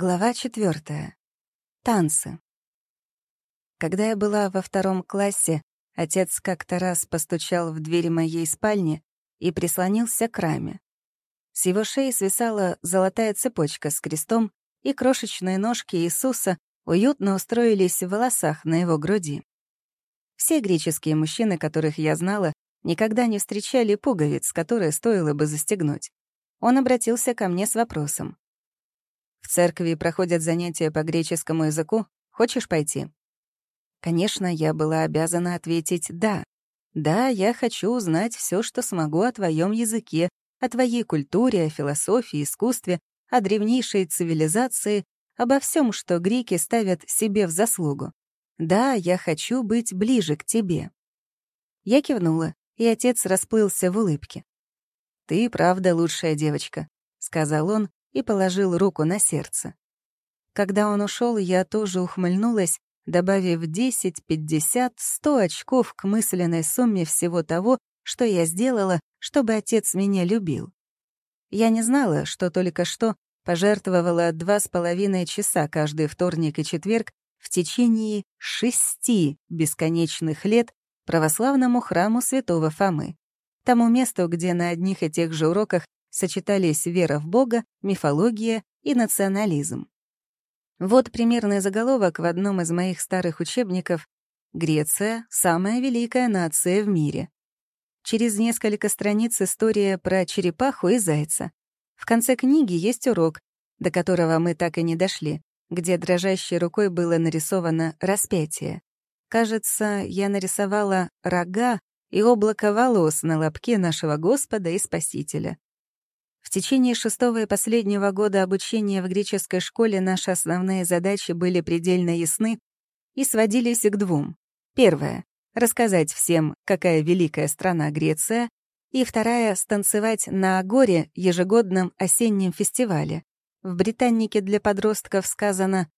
Глава четвертая. Танцы. Когда я была во втором классе, отец как-то раз постучал в дверь моей спальни и прислонился к раме. С его шеи свисала золотая цепочка с крестом, и крошечные ножки Иисуса уютно устроились в волосах на его груди. Все греческие мужчины, которых я знала, никогда не встречали пуговиц, которые стоило бы застегнуть. Он обратился ко мне с вопросом. В церкви проходят занятия по греческому языку. Хочешь пойти?» Конечно, я была обязана ответить «да». Да, я хочу узнать все, что смогу о твоем языке, о твоей культуре, о философии, искусстве, о древнейшей цивилизации, обо всем, что греки ставят себе в заслугу. Да, я хочу быть ближе к тебе. Я кивнула, и отец расплылся в улыбке. «Ты правда лучшая девочка», — сказал он, и положил руку на сердце. Когда он ушел, я тоже ухмыльнулась, добавив 10, 50, 100 очков к мысленной сумме всего того, что я сделала, чтобы отец меня любил. Я не знала, что только что пожертвовала два с половиной часа каждый вторник и четверг в течение шести бесконечных лет православному храму святого Фомы, тому месту, где на одних и тех же уроках сочетались вера в Бога, мифология и национализм. Вот примерный заголовок в одном из моих старых учебников «Греция — самая великая нация в мире». Через несколько страниц история про черепаху и зайца. В конце книги есть урок, до которого мы так и не дошли, где дрожащей рукой было нарисовано распятие. Кажется, я нарисовала рога и облако волос на лобке нашего Господа и Спасителя. В течение шестого и последнего года обучения в греческой школе наши основные задачи были предельно ясны и сводились к двум. Первая — рассказать всем, какая великая страна Греция, и вторая — станцевать на Агоре ежегодном осеннем фестивале. В «Британнике для подростков» сказано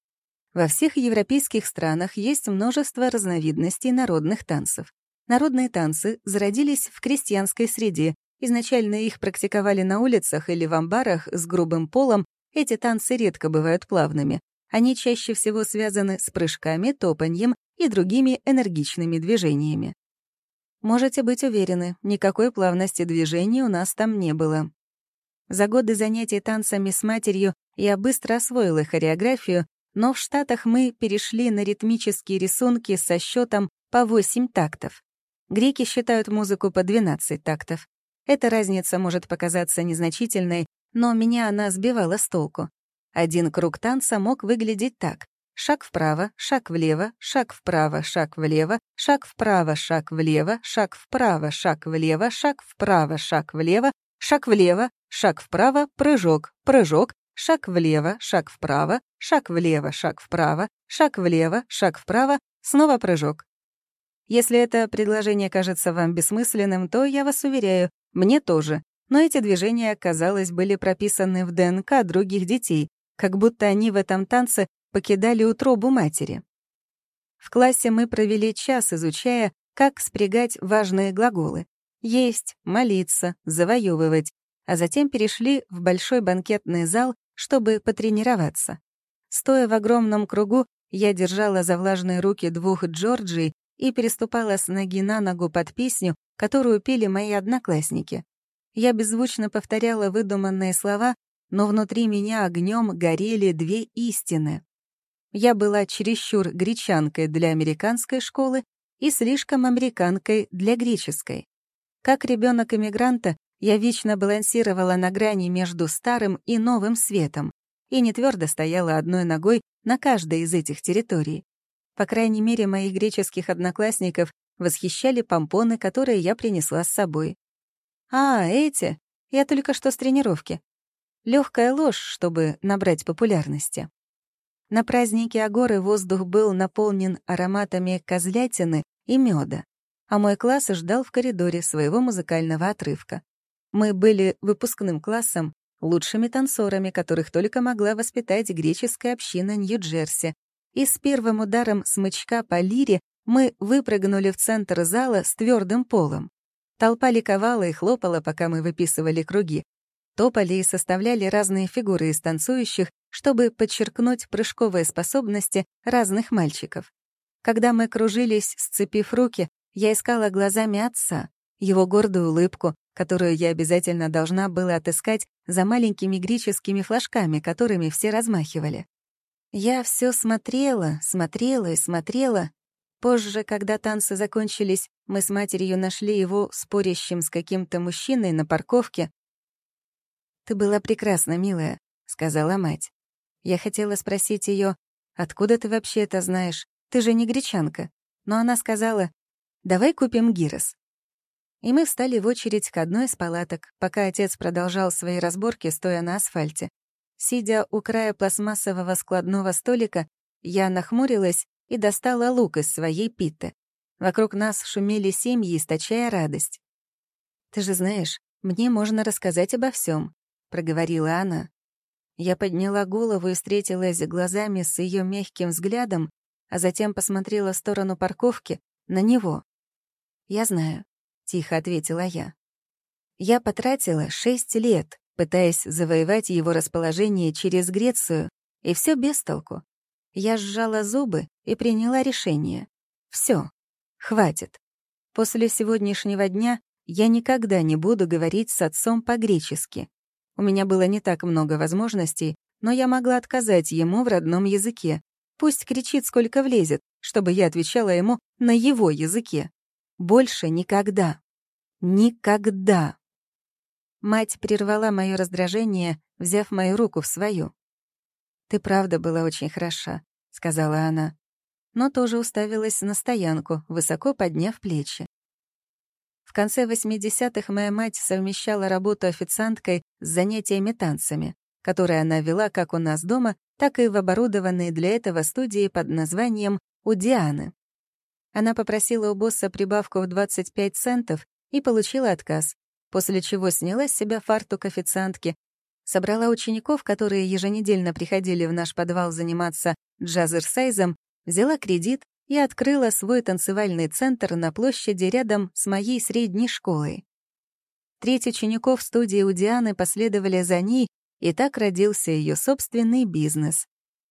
«Во всех европейских странах есть множество разновидностей народных танцев. Народные танцы зародились в крестьянской среде Изначально их практиковали на улицах или в амбарах с грубым полом, эти танцы редко бывают плавными. Они чаще всего связаны с прыжками, топаньем и другими энергичными движениями. Можете быть уверены, никакой плавности движений у нас там не было. За годы занятий танцами с матерью я быстро освоила хореографию, но в Штатах мы перешли на ритмические рисунки со счетом по 8 тактов. Греки считают музыку по 12 тактов. Эта разница может показаться незначительной, но меня она сбивала с толку. Один круг танца мог выглядеть так. Шаг вправо, шаг влево, шаг вправо, шаг влево, шаг вправо, шаг влево, шаг вправо, шаг влево, шаг вправо, шаг влево, шаг влево, шаг вправо, прыжок, прыжок, шаг влево, шаг вправо, шаг влево, шаг вправо, шаг влево, шаг вправо, снова прыжок. Если это предложение кажется вам бессмысленным, то я вас уверяю, мне тоже. Но эти движения, казалось, были прописаны в ДНК других детей, как будто они в этом танце покидали утробу матери. В классе мы провели час, изучая, как спрягать важные глаголы — есть, молиться, завоевывать, а затем перешли в большой банкетный зал, чтобы потренироваться. Стоя в огромном кругу, я держала за влажные руки двух Джорджей и переступала с ноги на ногу под песню, которую пели мои одноклассники. Я беззвучно повторяла выдуманные слова, но внутри меня огнем горели две истины. Я была чересчур гречанкой для американской школы и слишком американкой для греческой. Как ребенок иммигранта, я вечно балансировала на грани между старым и новым светом и не твердо стояла одной ногой на каждой из этих территорий. По крайней мере, моих греческих одноклассников восхищали помпоны, которые я принесла с собой. «А, эти? Я только что с тренировки. Легкая ложь, чтобы набрать популярности». На празднике Агоры воздух был наполнен ароматами козлятины и меда, а мой класс ждал в коридоре своего музыкального отрывка. Мы были выпускным классом, лучшими танцорами, которых только могла воспитать греческая община Нью-Джерси, и с первым ударом смычка по лире мы выпрыгнули в центр зала с твердым полом. Толпа ликовала и хлопала, пока мы выписывали круги. Топали и составляли разные фигуры из танцующих, чтобы подчеркнуть прыжковые способности разных мальчиков. Когда мы кружились, сцепив руки, я искала глазами отца, его гордую улыбку, которую я обязательно должна была отыскать за маленькими греческими флажками, которыми все размахивали. Я все смотрела, смотрела и смотрела. Позже, когда танцы закончились, мы с матерью нашли его спорящим с каким-то мужчиной на парковке. «Ты была прекрасна, милая», — сказала мать. Я хотела спросить ее, «Откуда ты вообще это знаешь? Ты же не гречанка». Но она сказала, «Давай купим гирос». И мы встали в очередь к одной из палаток, пока отец продолжал свои разборки, стоя на асфальте. Сидя у края пластмассового складного столика, я нахмурилась и достала лук из своей питы. Вокруг нас шумели семьи, источая радость. «Ты же знаешь, мне можно рассказать обо всем, проговорила она. Я подняла голову и встретилась глазами с ее мягким взглядом, а затем посмотрела в сторону парковки, на него. «Я знаю», — тихо ответила я. Я потратила шесть лет, пытаясь завоевать его расположение через Грецию, и все без толку. Я сжала зубы и приняла решение. Все, хватит. После сегодняшнего дня я никогда не буду говорить с отцом по-гречески. У меня было не так много возможностей, но я могла отказать ему в родном языке. Пусть кричит, сколько влезет, чтобы я отвечала ему на его языке. Больше никогда. Никогда. Мать прервала мое раздражение, взяв мою руку в свою. «Ты правда была очень хороша», — сказала она, но тоже уставилась на стоянку, высоко подняв плечи. В конце 80-х моя мать совмещала работу официанткой с занятиями танцами, которые она вела как у нас дома, так и в оборудованной для этого студии под названием «У Дианы». Она попросила у босса прибавку в 25 центов и получила отказ, после чего сняла с себя фартук официантки, собрала учеников, которые еженедельно приходили в наш подвал заниматься джазерсайзом, взяла кредит и открыла свой танцевальный центр на площади рядом с моей средней школой. Треть учеников студии у Дианы последовали за ней, и так родился ее собственный бизнес.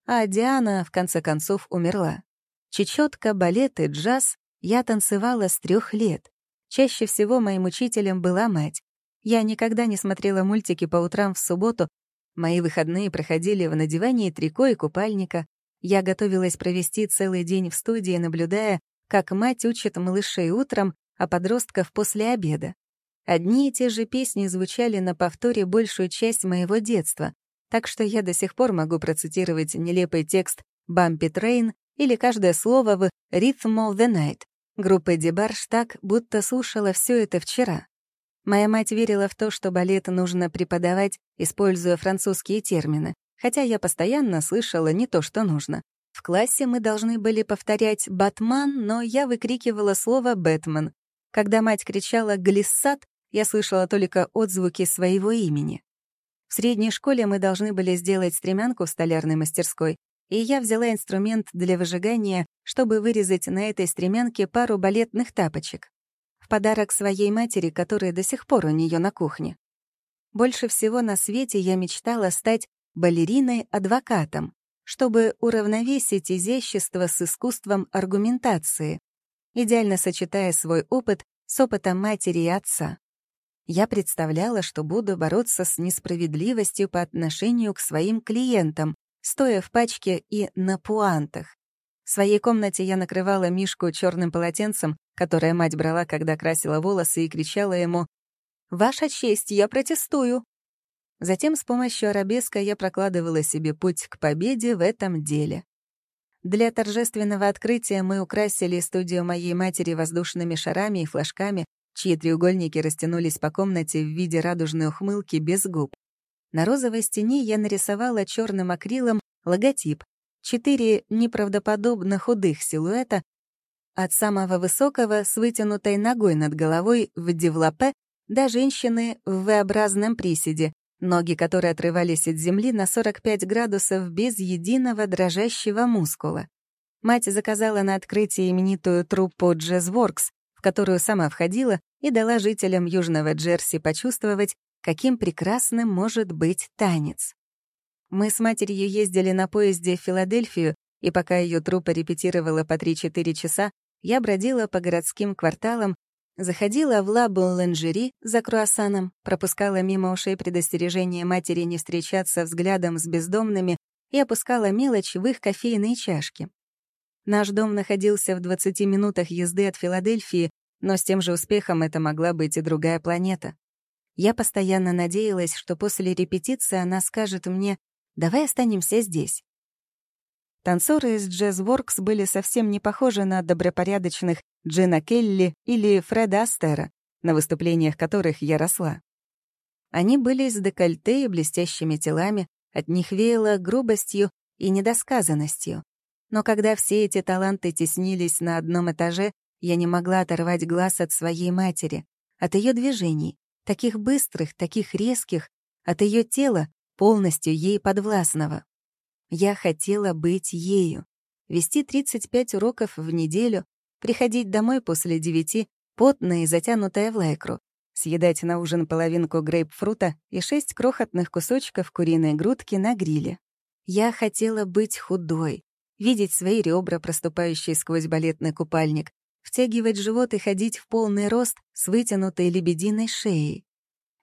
А Диана, в конце концов, умерла. Чечетка, балет и джаз я танцевала с трех лет. Чаще всего моим учителем была мать. Я никогда не смотрела мультики по утрам в субботу. Мои выходные проходили в надевании трико и купальника. Я готовилась провести целый день в студии, наблюдая, как мать учит малышей утром, а подростков после обеда. Одни и те же песни звучали на повторе большую часть моего детства, так что я до сих пор могу процитировать нелепый текст «Bumpy Train» или каждое слово в «Rhythm of the Night». Группа Дебарш так, будто слушала все это вчера. Моя мать верила в то, что балет нужно преподавать, используя французские термины, хотя я постоянно слышала не то, что нужно. В классе мы должны были повторять «батман», но я выкрикивала слово «бэтмен». Когда мать кричала «глиссад», я слышала только отзвуки своего имени. В средней школе мы должны были сделать стремянку в столярной мастерской, и я взяла инструмент для выжигания, чтобы вырезать на этой стремянке пару балетных тапочек. Подарок своей матери, которая до сих пор у нее на кухне. Больше всего на свете я мечтала стать балериной-адвокатом, чтобы уравновесить изящество с искусством аргументации, идеально сочетая свой опыт с опытом матери и отца. Я представляла, что буду бороться с несправедливостью по отношению к своим клиентам, стоя в пачке и на пуантах. В своей комнате я накрывала Мишку черным полотенцем, которое мать брала, когда красила волосы, и кричала ему «Ваша честь, я протестую!». Затем с помощью арабеска я прокладывала себе путь к победе в этом деле. Для торжественного открытия мы украсили студию моей матери воздушными шарами и флажками, чьи треугольники растянулись по комнате в виде радужной ухмылки без губ. На розовой стене я нарисовала черным акрилом логотип. Четыре неправдоподобно худых силуэта от самого высокого с вытянутой ногой над головой в девлопе до женщины в V-образном приседе, ноги которой отрывались от земли на 45 градусов без единого дрожащего мускула. Мать заказала на открытие именитую труппу «Джезворкс», в которую сама входила, и дала жителям Южного Джерси почувствовать, каким прекрасным может быть танец. Мы с матерью ездили на поезде в Филадельфию, и пока ее труппа репетировала по 3-4 часа, я бродила по городским кварталам, заходила в лабу ланжери за круассаном, пропускала мимо ушей предостережение матери не встречаться взглядом с бездомными и опускала мелочь в их кофейные чашки. Наш дом находился в 20 минутах езды от Филадельфии, но с тем же успехом это могла быть и другая планета. Я постоянно надеялась, что после репетиции она скажет мне «давай останемся здесь». Танцоры из Jazz Works были совсем не похожи на добропорядочных Джина Келли или Фреда Астера, на выступлениях которых я росла. Они были с декольте и блестящими телами, от них веяло грубостью и недосказанностью. Но когда все эти таланты теснились на одном этаже, я не могла оторвать глаз от своей матери, от ее движений, таких быстрых, таких резких, от ее тела, полностью ей подвластного. Я хотела быть ею, вести 35 уроков в неделю, приходить домой после девяти, потная и затянутая в лайкру, съедать на ужин половинку грейпфрута и шесть крохотных кусочков куриной грудки на гриле. Я хотела быть худой, видеть свои ребра, проступающие сквозь балетный купальник, втягивать живот и ходить в полный рост с вытянутой лебединой шеей.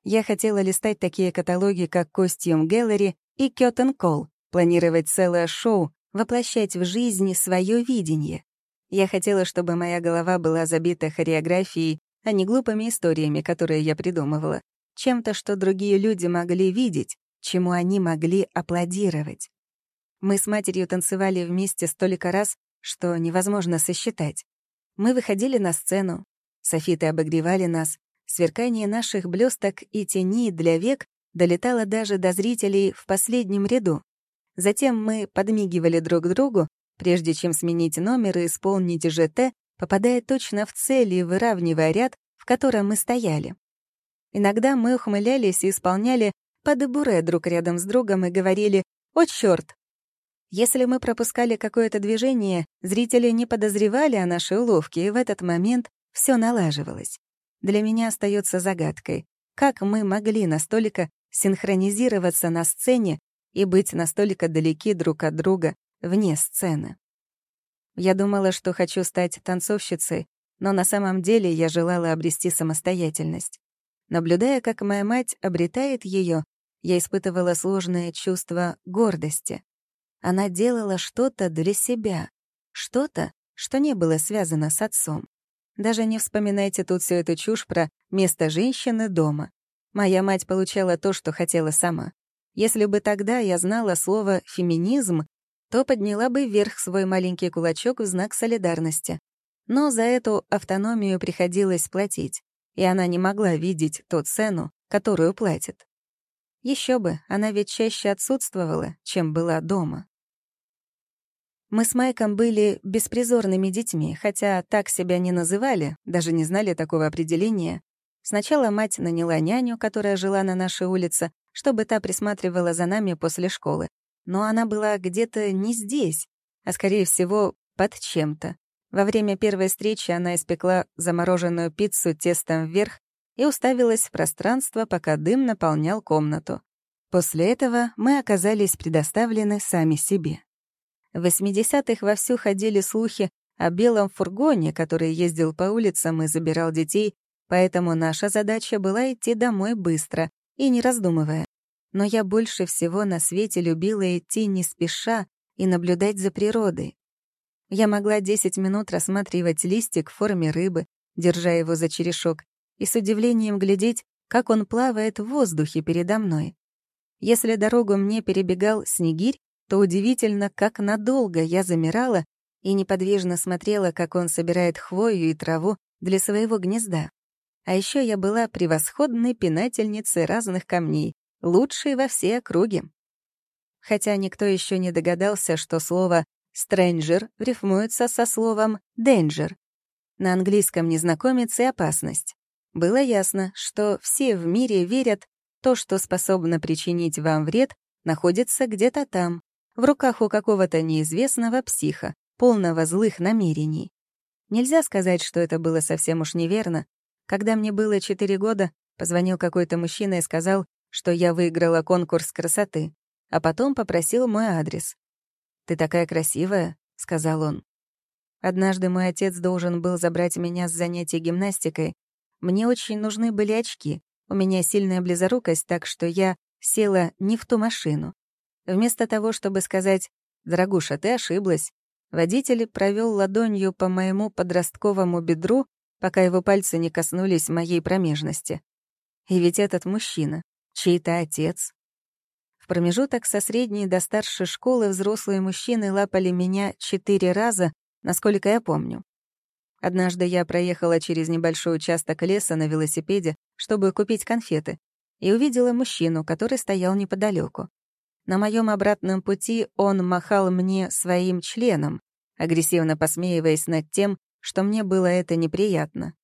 Я хотела листать такие каталоги, как Costume Gallery и Curtain Call, планировать целое шоу, воплощать в жизни свое видение. Я хотела, чтобы моя голова была забита хореографией, а не глупыми историями, которые я придумывала, чем-то, что другие люди могли видеть, чему они могли аплодировать. Мы с матерью танцевали вместе столько раз, что невозможно сосчитать. Мы выходили на сцену, софиты обогревали нас, сверкание наших блесток и теней для век долетало даже до зрителей в последнем ряду. Затем мы подмигивали друг другу, прежде чем сменить номер и исполнить ЖТ, попадая точно в цель и выравнивая ряд, в котором мы стояли. Иногда мы ухмылялись и исполняли падебуре друг рядом с другом и говорили «О, чёрт!». Если мы пропускали какое-то движение, зрители не подозревали о нашей уловке, и в этот момент все налаживалось. Для меня остается загадкой, как мы могли настолько синхронизироваться на сцене и быть настолько далеки друг от друга вне сцены. Я думала, что хочу стать танцовщицей, но на самом деле я желала обрести самостоятельность. Наблюдая, как моя мать обретает ее, я испытывала сложное чувство гордости. Она делала что-то для себя, что-то, что не было связано с отцом. Даже не вспоминайте тут всю эту чушь про место женщины дома. Моя мать получала то, что хотела сама. Если бы тогда я знала слово «феминизм», то подняла бы вверх свой маленький кулачок в знак солидарности. Но за эту автономию приходилось платить, и она не могла видеть ту цену, которую платит. Еще бы, она ведь чаще отсутствовала, чем была дома. Мы с Майком были беспризорными детьми, хотя так себя не называли, даже не знали такого определения. Сначала мать наняла няню, которая жила на нашей улице, чтобы та присматривала за нами после школы. Но она была где-то не здесь, а, скорее всего, под чем-то. Во время первой встречи она испекла замороженную пиццу тестом вверх и уставилась в пространство, пока дым наполнял комнату. После этого мы оказались предоставлены сами себе. В 80-х вовсю ходили слухи о белом фургоне, который ездил по улицам и забирал детей, поэтому наша задача была идти домой быстро и не раздумывая. Но я больше всего на свете любила идти не спеша и наблюдать за природой. Я могла 10 минут рассматривать листик в форме рыбы, держа его за черешок, и с удивлением глядеть, как он плавает в воздухе передо мной. Если дорогу мне перебегал снегирь, то удивительно, как надолго я замирала и неподвижно смотрела, как он собирает хвою и траву для своего гнезда. А еще я была превосходной пинательницей разных камней, лучшей во всей округе. Хотя никто еще не догадался, что слово «stranger» рифмуется со словом «danger». На английском незнакомец и опасность. Было ясно, что все в мире верят, то, что способно причинить вам вред, находится где-то там, в руках у какого-то неизвестного психа, полного злых намерений. Нельзя сказать, что это было совсем уж неверно. Когда мне было четыре года, позвонил какой-то мужчина и сказал, что я выиграла конкурс красоты. а потом попросил мой адрес. «Ты такая красивая», — сказал он. Однажды мой отец должен был забрать меня с занятий гимнастикой. Мне очень нужны были очки. У меня сильная близорукость, так что я села не в ту машину. Вместо того, чтобы сказать «Дорогуша, ты ошиблась», водитель провел ладонью по моему подростковому бедру, пока его пальцы не коснулись моей промежности. И ведь этот мужчина, чей-то отец. В промежуток со средней до старшей школы взрослые мужчины лапали меня четыре раза, насколько я помню. Однажды я проехала через небольшой участок леса на велосипеде, чтобы купить конфеты, и увидела мужчину, который стоял неподалеку. На моем обратном пути он махал мне своим членом, агрессивно посмеиваясь над тем, что мне было это неприятно.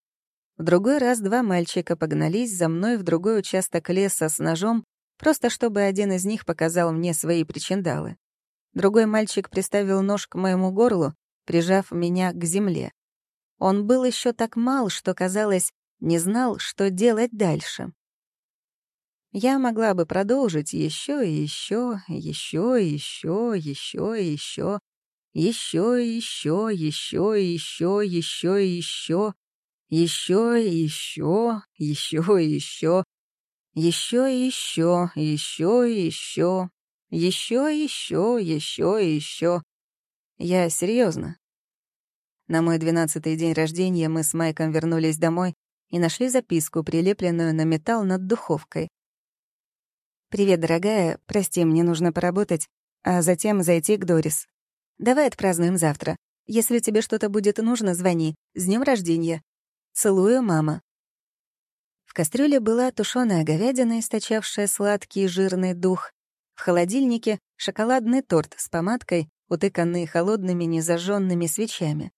В другой раз два мальчика погнались за мной в другой участок леса с ножом, просто чтобы один из них показал мне свои причиндалы. Другой мальчик приставил нож к моему горлу, прижав меня к земле. Он был еще так мал, что, казалось, не знал, что делать дальше. Я могла бы продолжить еще и еще, еще и еще, еще и еще, еще и еще, еще и еще, еще и еще, еще и еще, еще и еще, еще и еще, еще и еще, еще и еще, еще и еще. Я серьезно. На мой двенадцатый день рождения мы с Майком вернулись домой и нашли записку, прилепленную на металл над духовкой. «Привет, дорогая. Прости, мне нужно поработать, а затем зайти к Дорис. Давай отпразднуем завтра. Если тебе что-то будет нужно, звони. С днем рождения. Целую, мама». В кастрюле была тушеная говядина, источавшая сладкий жирный дух. В холодильнике — шоколадный торт с помадкой, утыканный холодными незажженными свечами.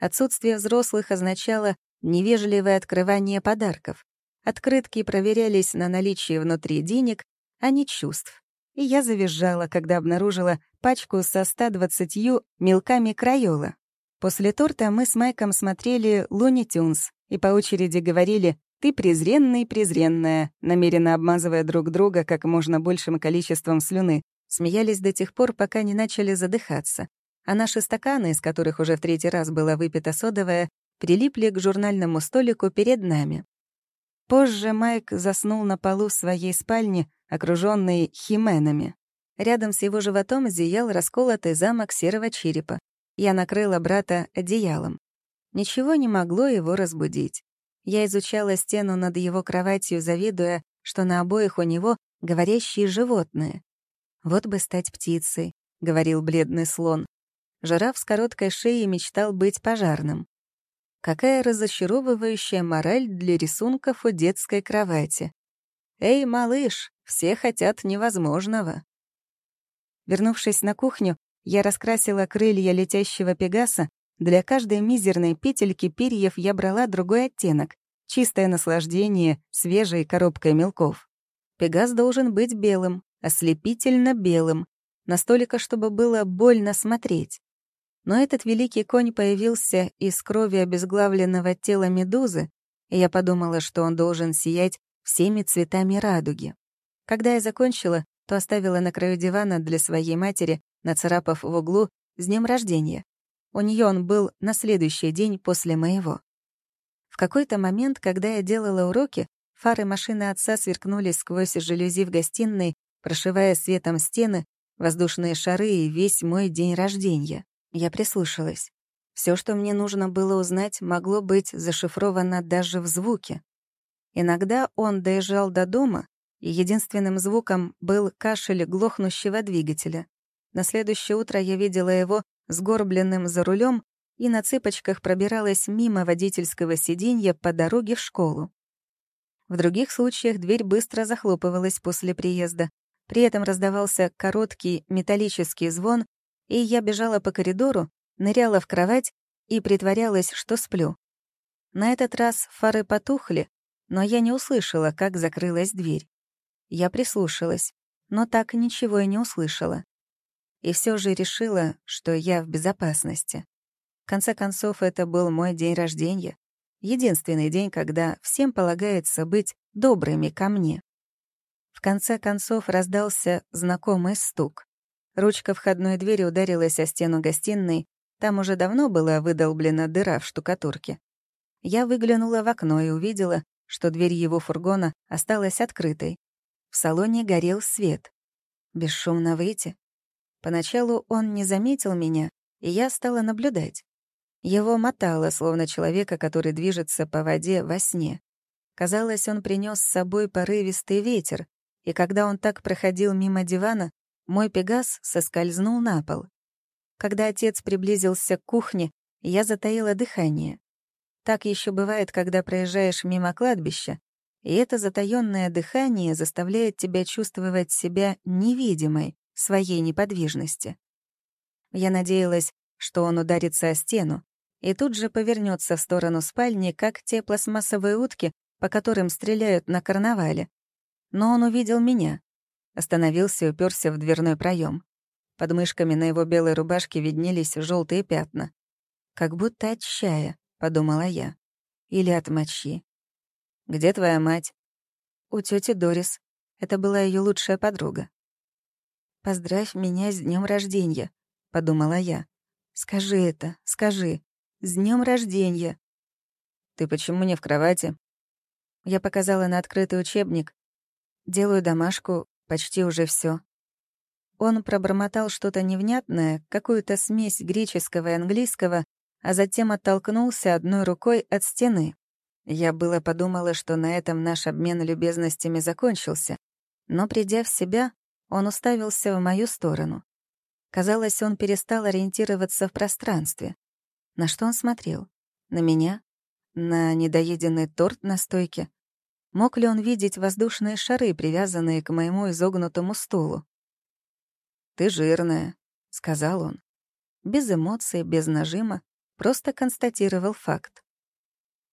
Отсутствие взрослых означало невежливое открывание подарков. Открытки проверялись на наличие внутри денег, а не чувств. И я завизжала, когда обнаружила пачку со 120 мелками Крайола. После торта мы с Майком смотрели «Луни Тюнс» и по очереди говорили «Ты презренный, презренная», намеренно обмазывая друг друга как можно большим количеством слюны. Смеялись до тех пор, пока не начали задыхаться. А наши стаканы, из которых уже в третий раз была выпита содовая, прилипли к журнальному столику перед нами. Позже Майк заснул на полу своей спальни, окружённый хименами. Рядом с его животом зиял расколотый замок серого черепа. Я накрыла брата одеялом. Ничего не могло его разбудить. Я изучала стену над его кроватью, завидуя, что на обоих у него говорящие животные. «Вот бы стать птицей», — говорил бледный слон. Жираф с короткой шеей мечтал быть пожарным. Какая разочаровывающая мораль для рисунков у детской кровати. «Эй, малыш, все хотят невозможного». Вернувшись на кухню, я раскрасила крылья летящего пегаса. Для каждой мизерной петельки перьев я брала другой оттенок. Чистое наслаждение свежей коробкой мелков. Пегас должен быть белым, ослепительно белым, настолько, чтобы было больно смотреть. Но этот великий конь появился из крови обезглавленного тела медузы, и я подумала, что он должен сиять всеми цветами радуги. Когда я закончила, то оставила на краю дивана для своей матери, нацарапав в углу «С днем рождения». У нее он был на следующий день после моего. В какой-то момент, когда я делала уроки, фары машины отца сверкнули сквозь жалюзи в гостиной, прошивая светом стены, воздушные шары и весь мой день рождения. Я прислушалась. Все, что мне нужно было узнать, могло быть зашифровано даже в звуке. Иногда он доезжал до дома, и единственным звуком был кашель глохнущего двигателя. На следующее утро я видела его сгорбленным за рулем и на цыпочках пробиралась мимо водительского сиденья по дороге в школу. В других случаях дверь быстро захлопывалась после приезда. При этом раздавался короткий металлический звон, и я бежала по коридору, ныряла в кровать и притворялась, что сплю. На этот раз фары потухли, но я не услышала, как закрылась дверь. Я прислушалась, но так ничего и не услышала. И все же решила, что я в безопасности. В конце концов, это был мой день рождения. Единственный день, когда всем полагается быть добрыми ко мне. В конце концов раздался знакомый стук. Ручка входной двери ударилась о стену гостиной, там уже давно была выдолблена дыра в штукатурке. Я выглянула в окно и увидела, что дверь его фургона осталась открытой. В салоне горел свет. Бесшумно выйти. Поначалу он не заметил меня, и я стала наблюдать. Его мотало, словно человека, который движется по воде во сне. Казалось, он принес с собой порывистый ветер, и когда он так проходил мимо дивана, мой пегас соскользнул на пол. Когда отец приблизился к кухне, я затаила дыхание. Так еще бывает, когда проезжаешь мимо кладбища, и это затаённое дыхание заставляет тебя чувствовать себя невидимой своей неподвижности. Я надеялась, что он ударится о стену, и тут же повернется в сторону спальни, как те пластмассовые утки, по которым стреляют на карнавале. Но он увидел меня. Остановился и уперся в дверной проем. Под мышками на его белой рубашке виднелись желтые пятна. «Как будто от чая», — подумала я. «Или от мочи. «Где твоя мать?» «У тети Дорис. Это была ее лучшая подруга». «Поздравь меня с днем рождения», — подумала я. «Скажи это, скажи. С днем рождения». «Ты почему не в кровати?» Я показала на открытый учебник. Делаю домашку, почти уже все. Он пробормотал что-то невнятное, какую-то смесь греческого и английского, а затем оттолкнулся одной рукой от стены. Я было подумала, что на этом наш обмен любезностями закончился, но, придя в себя, он уставился в мою сторону. Казалось, он перестал ориентироваться в пространстве. На что он смотрел? На меня? На недоеденный торт на стойке? Мог ли он видеть воздушные шары, привязанные к моему изогнутому стулу? «Ты жирная», — сказал он. Без эмоций, без нажима, просто констатировал факт.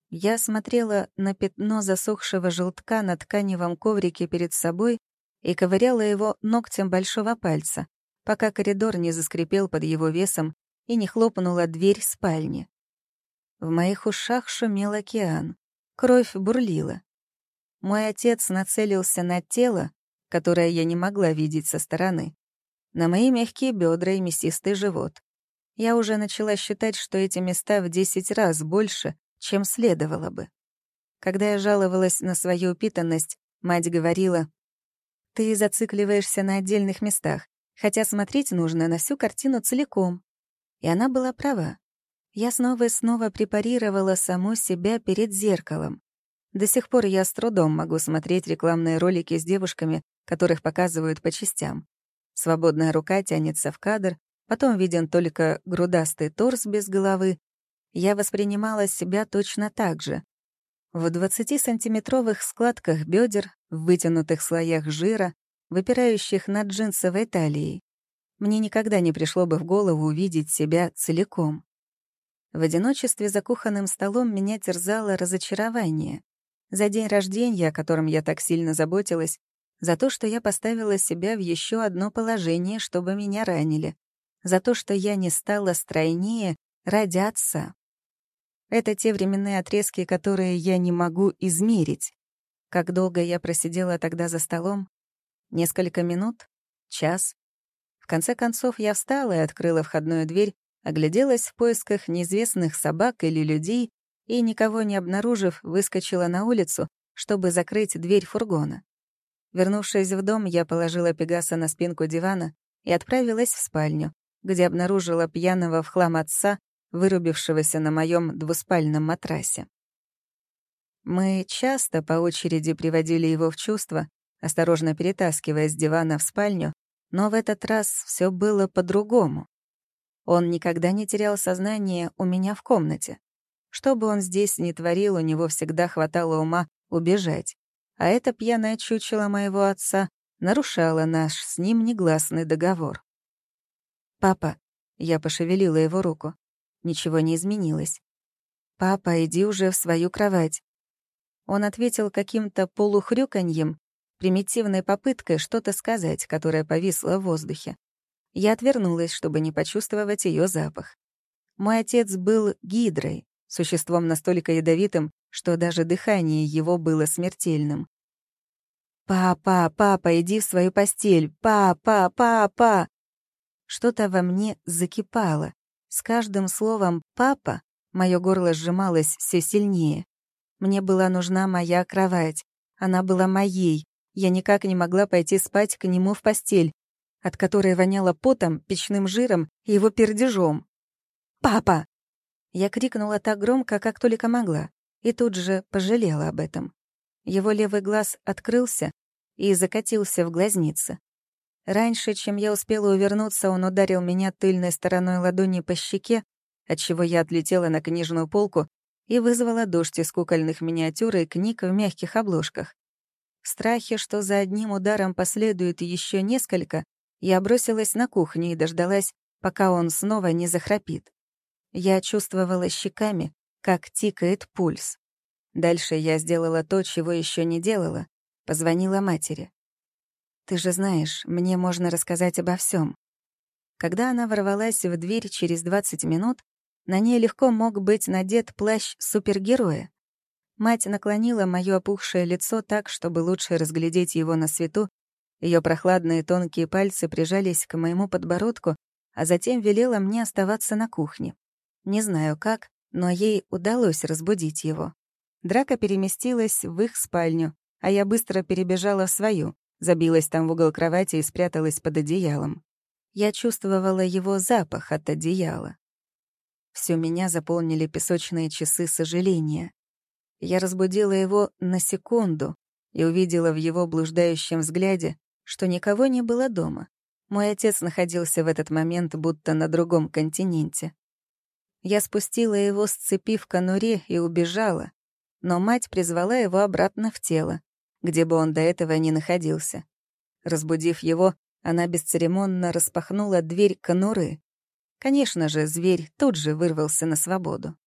Я смотрела на пятно засохшего желтка на тканевом коврике перед собой и ковыряла его ногтем большого пальца, пока коридор не заскрипел под его весом и не хлопнула дверь спальни. В моих ушах шумел океан. Кровь бурлила. Мой отец нацелился на тело, которое я не могла видеть со стороны, на мои мягкие бедра и мясистый живот. Я уже начала считать, что эти места в десять раз больше, чем следовало бы. Когда я жаловалась на свою упитанность, мать говорила, «Ты зацикливаешься на отдельных местах, хотя смотреть нужно на всю картину целиком». И она была права. Я снова и снова препарировала саму себя перед зеркалом. До сих пор я с трудом могу смотреть рекламные ролики с девушками, которых показывают по частям. Свободная рука тянется в кадр, потом виден только грудастый торс без головы, я воспринимала себя точно так же. В 20-сантиметровых складках бедер, в вытянутых слоях жира, выпирающих над джинсовой талией. Мне никогда не пришло бы в голову увидеть себя целиком. В одиночестве за кухонным столом меня терзало разочарование. За день рождения, о котором я так сильно заботилась, за то, что я поставила себя в еще одно положение, чтобы меня ранили, за то, что я не стала стройнее отца. Это те временные отрезки, которые я не могу измерить. Как долго я просидела тогда за столом? Несколько минут? Час? В конце концов, я встала и открыла входную дверь, огляделась в поисках неизвестных собак или людей и, никого не обнаружив, выскочила на улицу, чтобы закрыть дверь фургона. Вернувшись в дом, я положила Пегаса на спинку дивана и отправилась в спальню, где обнаружила пьяного в хлам отца, вырубившегося на моем двуспальном матрасе. Мы часто по очереди приводили его в чувство, осторожно перетаскивая с дивана в спальню, но в этот раз все было по-другому. Он никогда не терял сознание у меня в комнате. Что бы он здесь ни творил, у него всегда хватало ума убежать. А это пьяное чучело моего отца нарушало наш с ним негласный договор. «Папа», — я пошевелила его руку, Ничего не изменилось. «Папа, иди уже в свою кровать». Он ответил каким-то полухрюканьем, примитивной попыткой что-то сказать, которая повисла в воздухе. Я отвернулась, чтобы не почувствовать ее запах. Мой отец был гидрой, существом настолько ядовитым, что даже дыхание его было смертельным. «Папа, папа, иди в свою постель! Папа, папа!» Что-то во мне закипало. С каждым словом «папа» мое горло сжималось все сильнее. Мне была нужна моя кровать. Она была моей. Я никак не могла пойти спать к нему в постель, от которой воняло потом, печным жиром и его пердежом. «Папа!» Я крикнула так громко, как только могла, и тут же пожалела об этом. Его левый глаз открылся и закатился в глазницы. Раньше, чем я успела увернуться, он ударил меня тыльной стороной ладони по щеке, отчего я отлетела на книжную полку и вызвала дождь из кукольных миниатюр и книг в мягких обложках. В страхе, что за одним ударом последует еще несколько, я бросилась на кухню и дождалась, пока он снова не захрапит. Я чувствовала щеками, как тикает пульс. Дальше я сделала то, чего еще не делала. Позвонила матери. «Ты же знаешь, мне можно рассказать обо всем. Когда она ворвалась в дверь через 20 минут, на ней легко мог быть надет плащ супергероя. Мать наклонила моё опухшее лицо так, чтобы лучше разглядеть его на свету. Ее прохладные тонкие пальцы прижались к моему подбородку, а затем велела мне оставаться на кухне. Не знаю как, но ей удалось разбудить его. Драка переместилась в их спальню, а я быстро перебежала в свою, забилась там в угол кровати и спряталась под одеялом. Я чувствовала его запах от одеяла. Всю меня заполнили песочные часы сожаления. Я разбудила его на секунду и увидела в его блуждающем взгляде, что никого не было дома. Мой отец находился в этот момент будто на другом континенте. Я спустила его с цепи в конуре и убежала, но мать призвала его обратно в тело, где бы он до этого ни находился. Разбудив его, она бесцеремонно распахнула дверь конуры. Конечно же, зверь тут же вырвался на свободу.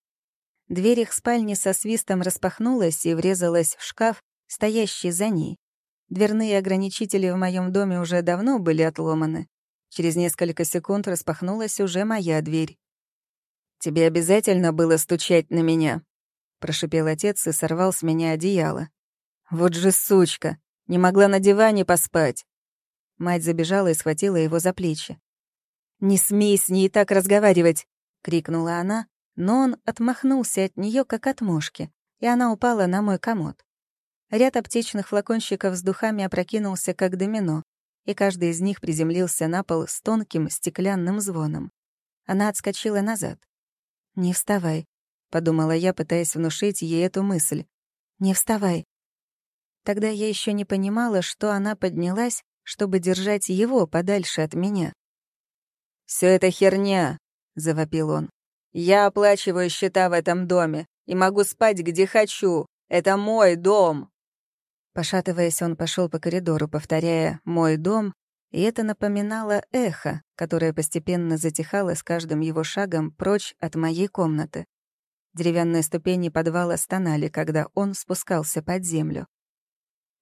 Дверь их спальни со свистом распахнулась и врезалась в шкаф, стоящий за ней. Дверные ограничители в моем доме уже давно были отломаны. Через несколько секунд распахнулась уже моя дверь. «Тебе обязательно было стучать на меня?» — прошипел отец и сорвал с меня одеяло. «Вот же сучка! Не могла на диване поспать!» Мать забежала и схватила его за плечи. «Не смей с ней так разговаривать!» — крикнула она, но он отмахнулся от нее, как от мушки, и она упала на мой комод. Ряд аптечных флакончиков с духами опрокинулся, как домино, и каждый из них приземлился на пол с тонким стеклянным звоном. Она отскочила назад. «Не вставай», — подумала я, пытаясь внушить ей эту мысль. «Не вставай». Тогда я еще не понимала, что она поднялась, чтобы держать его подальше от меня. «Все это херня», — завопил он. Я оплачиваю счета в этом доме и могу спать, где хочу. Это мой дом!» Пошатываясь, он пошел по коридору, повторяя «мой дом», и это напоминало эхо, которое постепенно затихало с каждым его шагом прочь от моей комнаты. Деревянные ступени подвала стонали, когда он спускался под землю.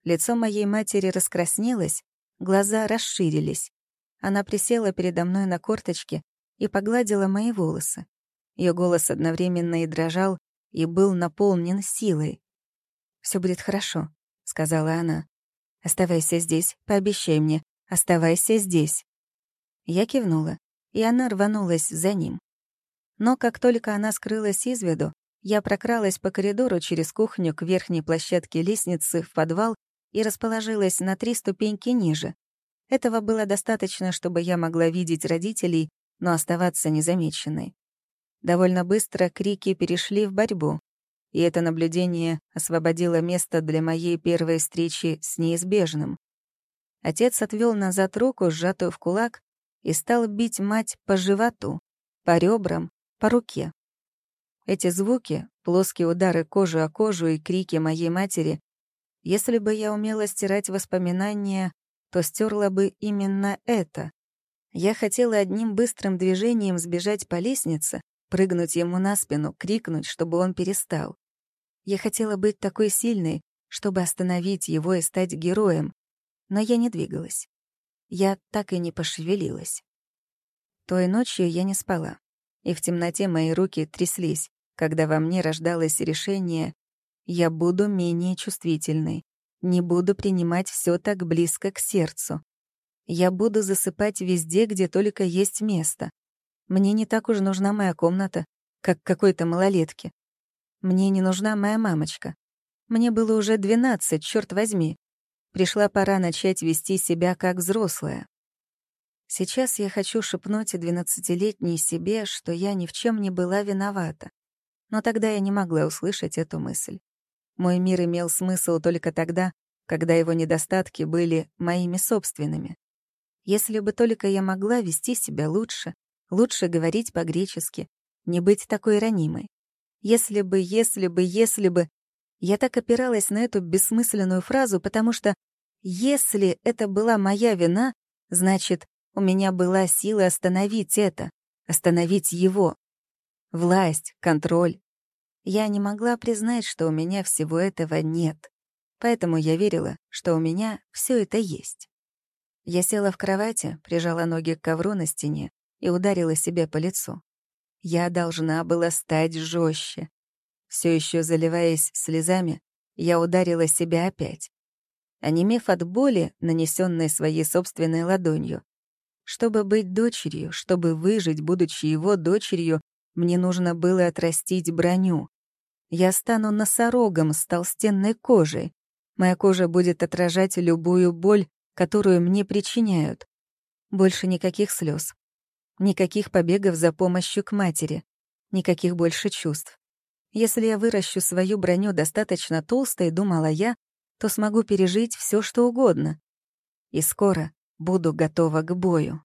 Лицо моей матери раскраснелось, глаза расширились. Она присела передо мной на корточки и погладила мои волосы. Ее голос одновременно и дрожал, и был наполнен силой. Все будет хорошо», — сказала она. «Оставайся здесь, пообещай мне, оставайся здесь». Я кивнула, и она рванулась за ним. Но как только она скрылась из виду, я прокралась по коридору через кухню к верхней площадке лестницы в подвал и расположилась на три ступеньки ниже. Этого было достаточно, чтобы я могла видеть родителей, но оставаться незамеченной. Довольно быстро крики перешли в борьбу, и это наблюдение освободило место для моей первой встречи с неизбежным. Отец отвел назад руку, сжатую в кулак, и стал бить мать по животу, по ребрам, по руке. Эти звуки, плоские удары кожи о кожу и крики моей матери, если бы я умела стирать воспоминания, то стерла бы именно это. Я хотела одним быстрым движением сбежать по лестнице, прыгнуть ему на спину, крикнуть, чтобы он перестал. Я хотела быть такой сильной, чтобы остановить его и стать героем, но я не двигалась. Я так и не пошевелилась. Той ночью я не спала, и в темноте мои руки тряслись, когда во мне рождалось решение «я буду менее чувствительной, Не буду принимать все так близко к сердцу. Я буду засыпать везде, где только есть место. Мне не так уж нужна моя комната, как какой-то малолетке. Мне не нужна моя мамочка. Мне было уже двенадцать, черт возьми. Пришла пора начать вести себя как взрослая. Сейчас я хочу шепнуть двенадцатилетней себе, что я ни в чем не была виновата. Но тогда я не могла услышать эту мысль. Мой мир имел смысл только тогда, когда его недостатки были моими собственными. Если бы только я могла вести себя лучше, лучше говорить по-гречески, не быть такой ранимой. Если бы, если бы, если бы... Я так опиралась на эту бессмысленную фразу, потому что если это была моя вина, значит, у меня была сила остановить это, остановить его. Власть, контроль. Я не могла признать, что у меня всего этого нет. Поэтому я верила, что у меня все это есть. Я села в кровати, прижала ноги к ковру на стене и ударила себя по лицу. Я должна была стать жестче. Все еще заливаясь слезами, я ударила себя опять. Онемев от боли, нанесенной своей собственной ладонью. Чтобы быть дочерью, чтобы выжить, будучи его дочерью, мне нужно было отрастить броню. Я стану носорогом с толстенной кожей. Моя кожа будет отражать любую боль, которую мне причиняют. Больше никаких слез, Никаких побегов за помощью к матери. Никаких больше чувств. Если я выращу свою броню достаточно толстой, думала я, то смогу пережить все, что угодно. И скоро буду готова к бою.